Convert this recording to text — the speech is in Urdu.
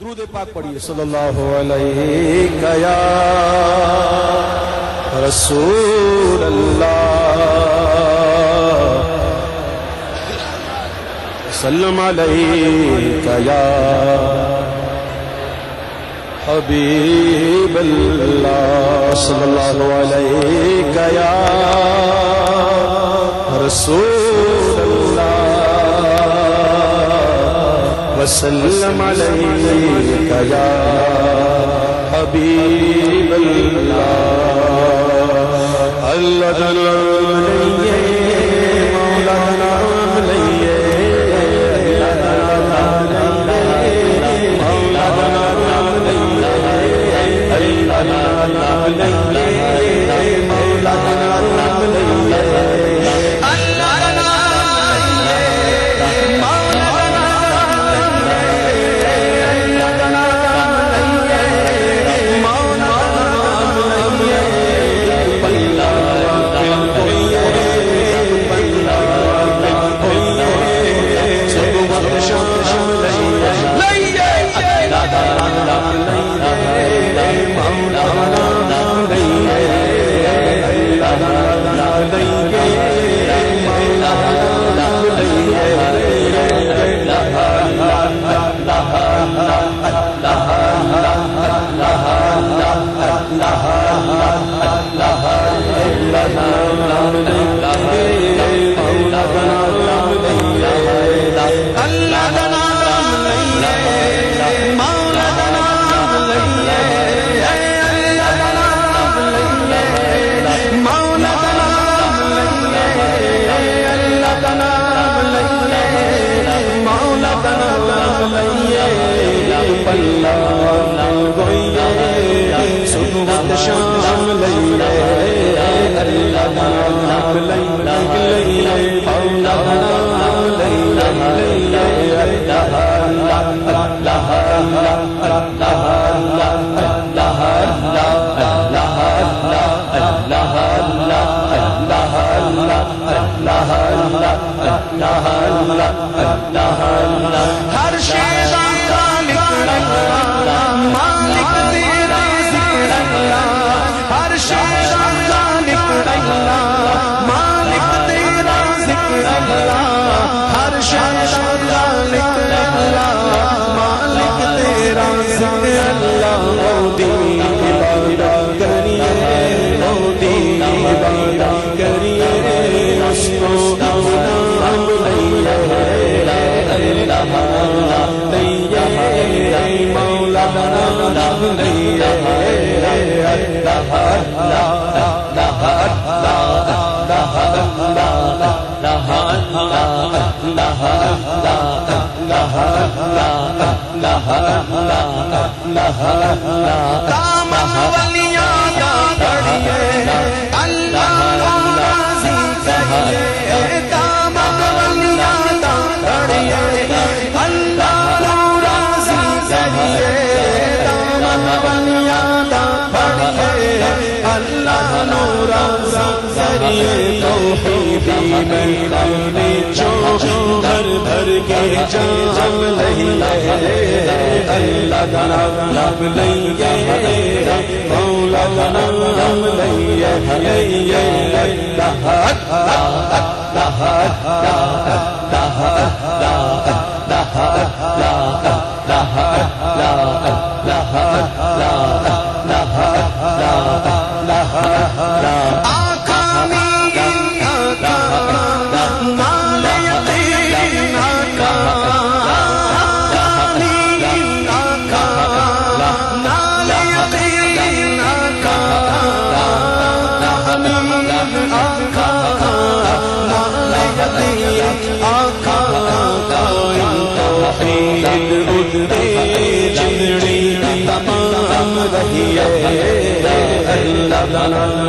درود پاک پڑھیے۔ صلی اللہ علیہ یا رسول اللہ سلم علیہ یا حبیب اللہ صلی اللہ علیہ یا رسول وسلم علیک یا حبیب اللہ شام ہر شیر مالک تیرا ذکر اللہ ہر شیر مالک اللہ مالک تیرا ذکر اللہ ہر شیر اللہ اللہ راضی کریے کام ولیاں کا پڑھیے اللہ بھر بھر کے جام لئیے اللہ کا نام لئیے مولا کا نام لئیے لئیے اللہ تمام اللہ